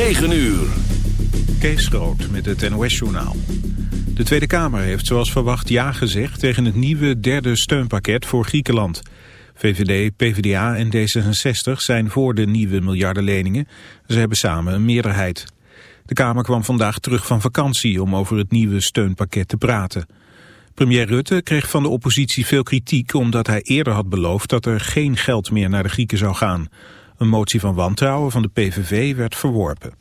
9 uur. Kees Groot met het NOS-journaal. De Tweede Kamer heeft zoals verwacht ja gezegd tegen het nieuwe derde steunpakket voor Griekenland. VVD, PvdA en D66 zijn voor de nieuwe miljardenleningen. Ze hebben samen een meerderheid. De Kamer kwam vandaag terug van vakantie om over het nieuwe steunpakket te praten. Premier Rutte kreeg van de oppositie veel kritiek omdat hij eerder had beloofd dat er geen geld meer naar de Grieken zou gaan. Een motie van wantrouwen van de PVV werd verworpen.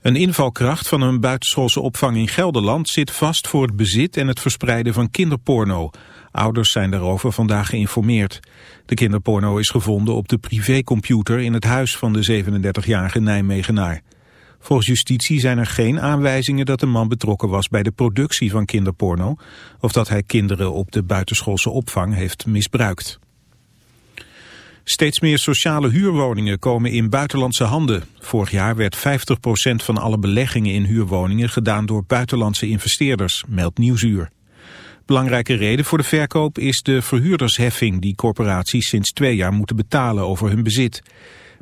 Een invalkracht van een buitenschoolse opvang in Gelderland zit vast voor het bezit en het verspreiden van kinderporno. Ouders zijn daarover vandaag geïnformeerd. De kinderporno is gevonden op de privécomputer in het huis van de 37-jarige Nijmegenaar. Volgens justitie zijn er geen aanwijzingen dat de man betrokken was bij de productie van kinderporno of dat hij kinderen op de buitenschoolse opvang heeft misbruikt. Steeds meer sociale huurwoningen komen in buitenlandse handen. Vorig jaar werd 50% van alle beleggingen in huurwoningen gedaan door buitenlandse investeerders, meldt Nieuwsuur. Belangrijke reden voor de verkoop is de verhuurdersheffing die corporaties sinds twee jaar moeten betalen over hun bezit.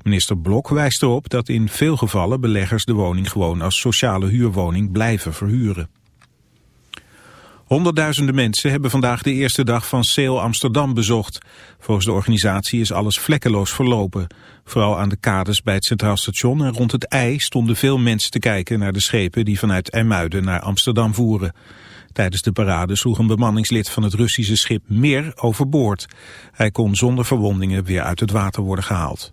Minister Blok wijst erop dat in veel gevallen beleggers de woning gewoon als sociale huurwoning blijven verhuren. Honderdduizenden mensen hebben vandaag de eerste dag van Sail Amsterdam bezocht. Volgens de organisatie is alles vlekkeloos verlopen. Vooral aan de kades bij het Centraal Station en rond het IJ stonden veel mensen te kijken naar de schepen die vanuit IJmuiden naar Amsterdam voeren. Tijdens de parade sloeg een bemanningslid van het Russische schip Meer overboord. Hij kon zonder verwondingen weer uit het water worden gehaald.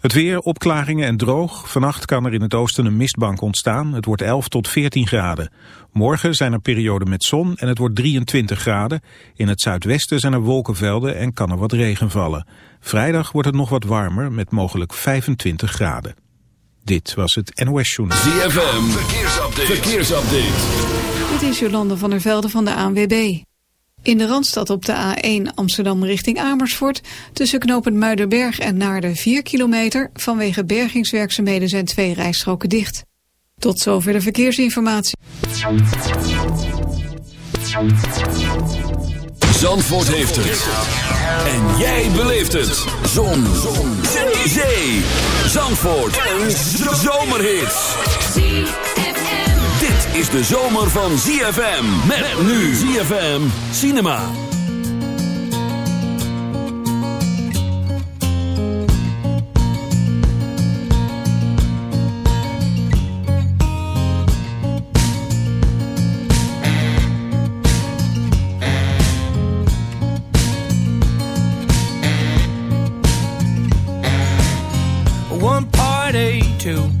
Het weer, opklaringen en droog. Vannacht kan er in het oosten een mistbank ontstaan. Het wordt 11 tot 14 graden. Morgen zijn er perioden met zon en het wordt 23 graden. In het zuidwesten zijn er wolkenvelden en kan er wat regen vallen. Vrijdag wordt het nog wat warmer met mogelijk 25 graden. Dit was het NOS Journal. ZFM, verkeersupdate. verkeersupdate. Dit is Jolande van der Velde van de ANWB. In de Randstad op de A1 Amsterdam richting Amersfoort... tussen knooppunt Muiderberg en Naarden 4 kilometer... vanwege bergingswerkzaamheden zijn twee rijstroken dicht. Tot zover de verkeersinformatie. Zandvoort heeft het. En jij beleeft het. Zon. Zon. Zee. Zandvoort. Een zomerhit is de zomer van ZFM. Met, nu ZFM Cinema. One party two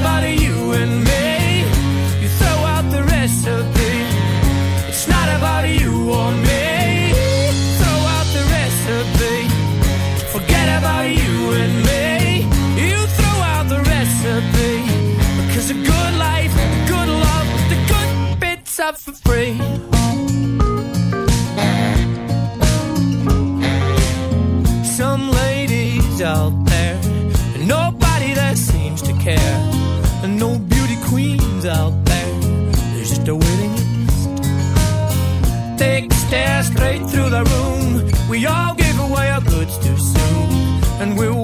about you and me. You throw out the recipe. It's not about you or me. Throw out the recipe. Forget about you and me. You throw out the. Because good life, good love, the good bits for and we'll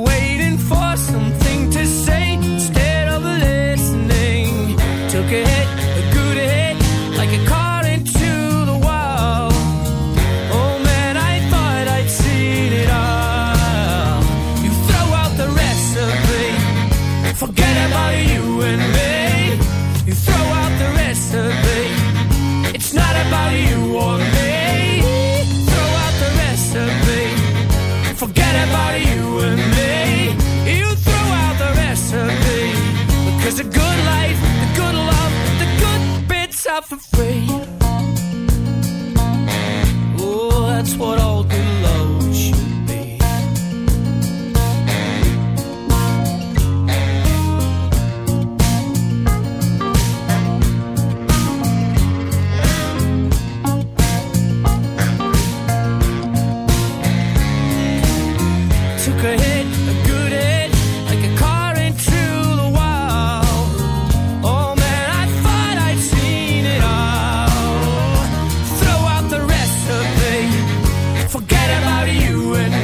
forget about you and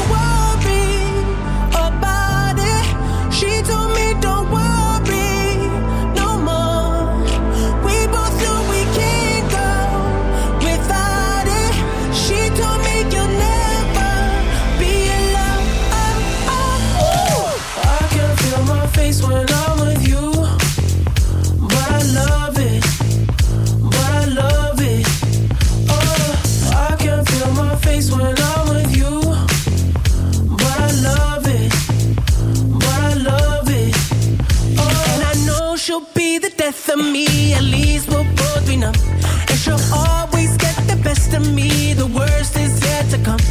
don't worry death of me, at least we'll both be numb. And she'll always get the best of me, the worst is yet to come.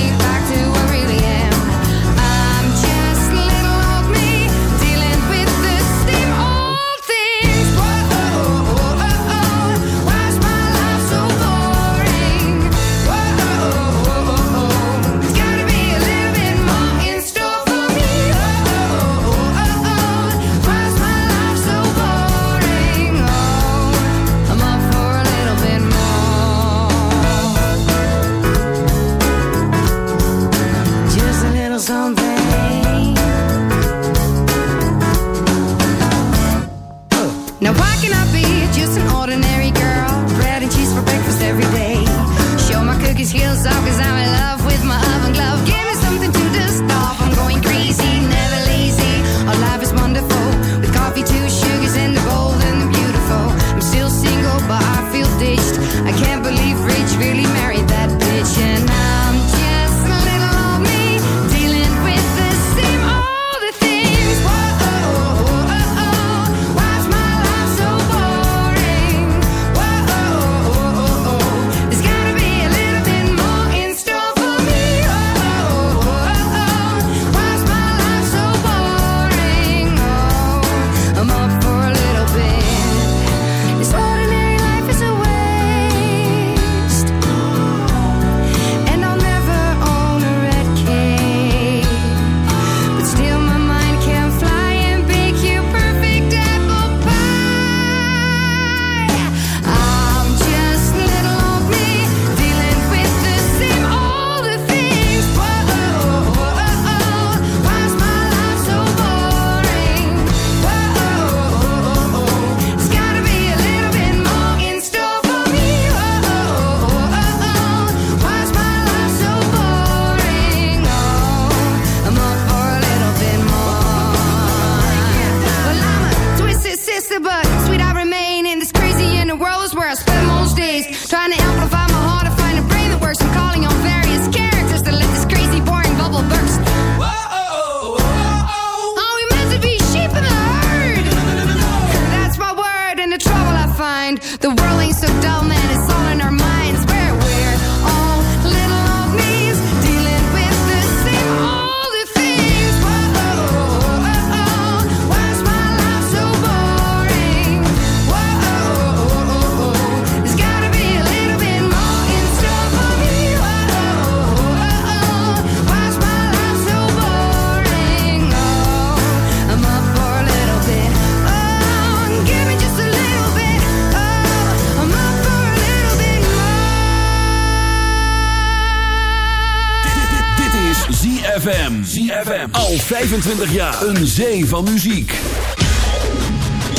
25 jaar. Een zee van muziek.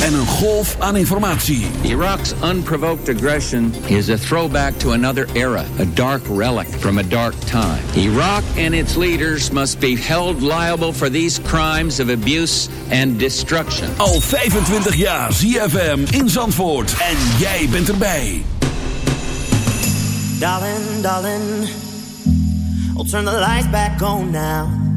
En een golf aan informatie. Iraq's unprovoked aggression is a throwback to another era, a dark relic from a dark time. Iraq and its leaders must be held liable for these crimes of abuse and destruction. Al 25 jaar ZFM in Zandvoort. En jij bent erbij. Darling, darling, I'll turn the lights back on now.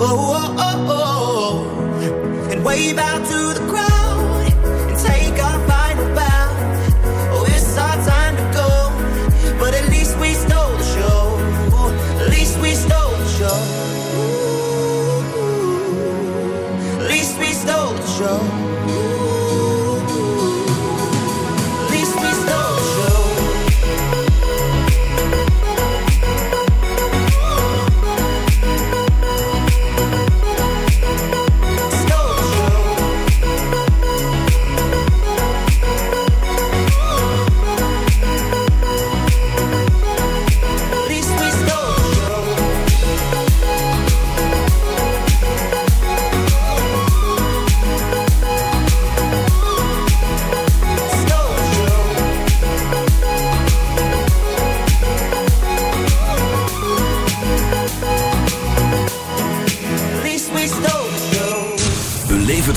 oh, oh, oh, oh. and wave out to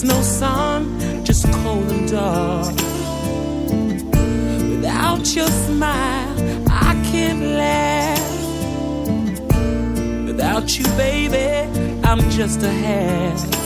There's no sun, just cold and dark. Without your smile, I can't laugh. Without you, baby, I'm just a half.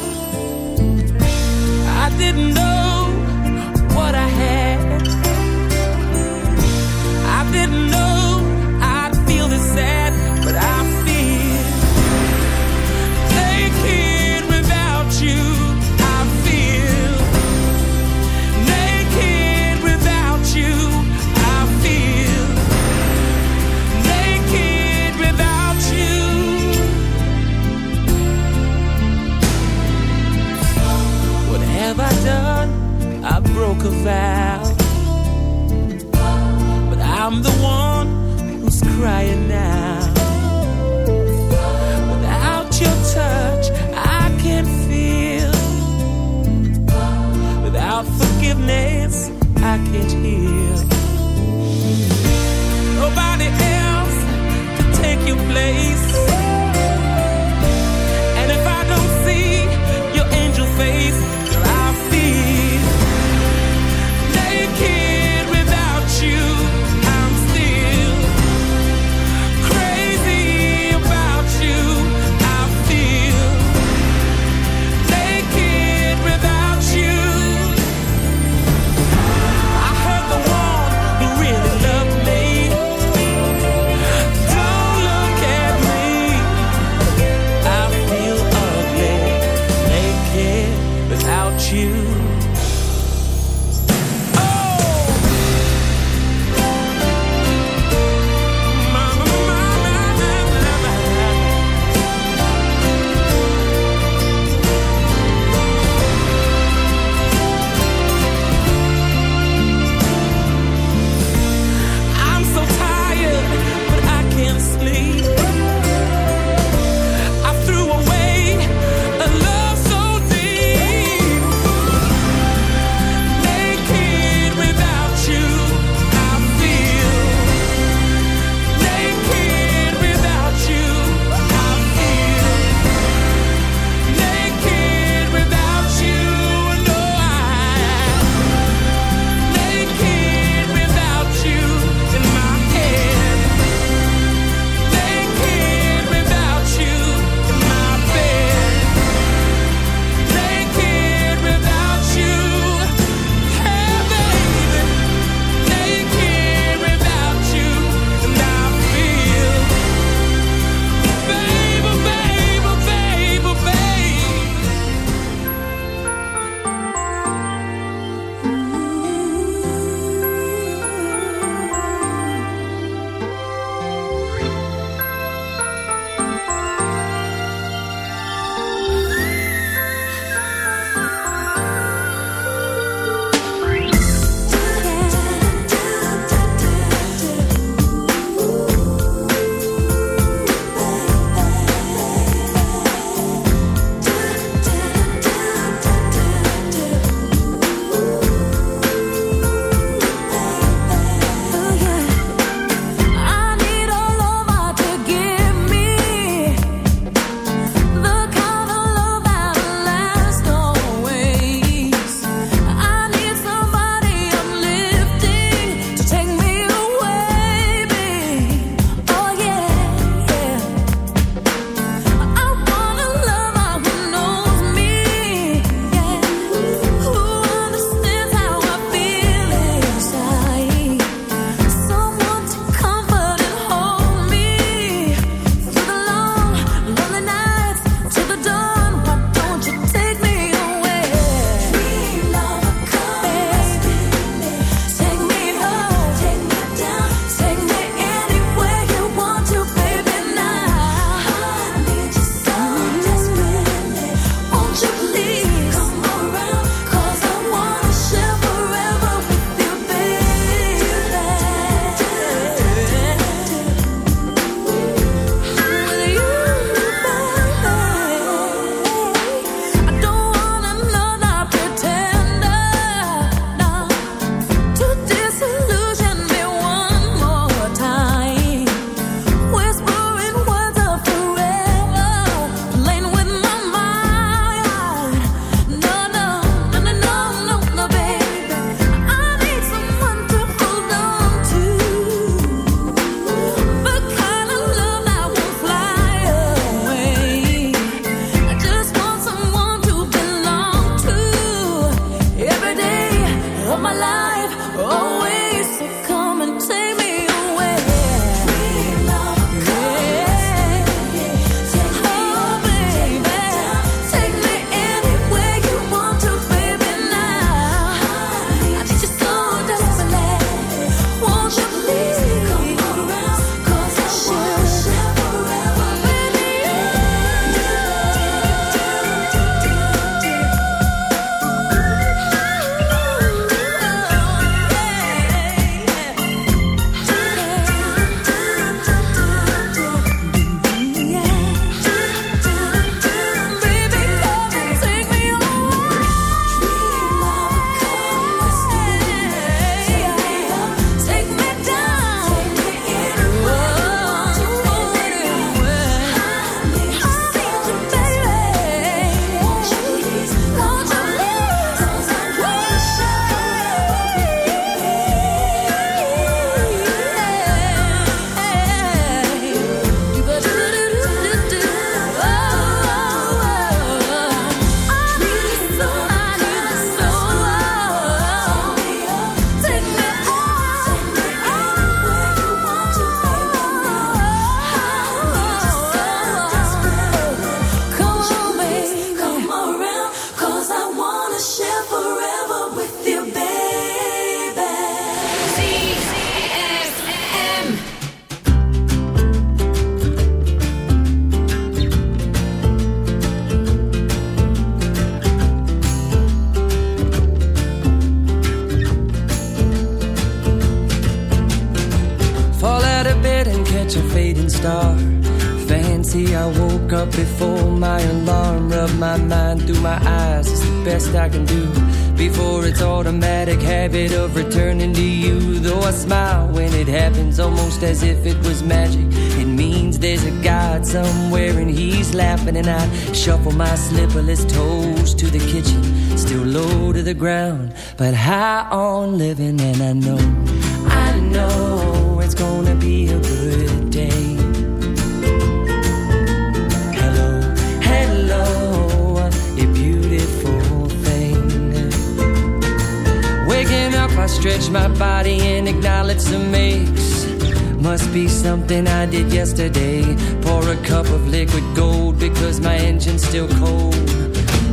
but high on living, and I know, I know it's gonna be a good day. Hello, hello, you beautiful thing. Waking up, I stretch my body and acknowledge the mix. Must be something I did yesterday. Pour a cup of liquid gold because my engine's still cold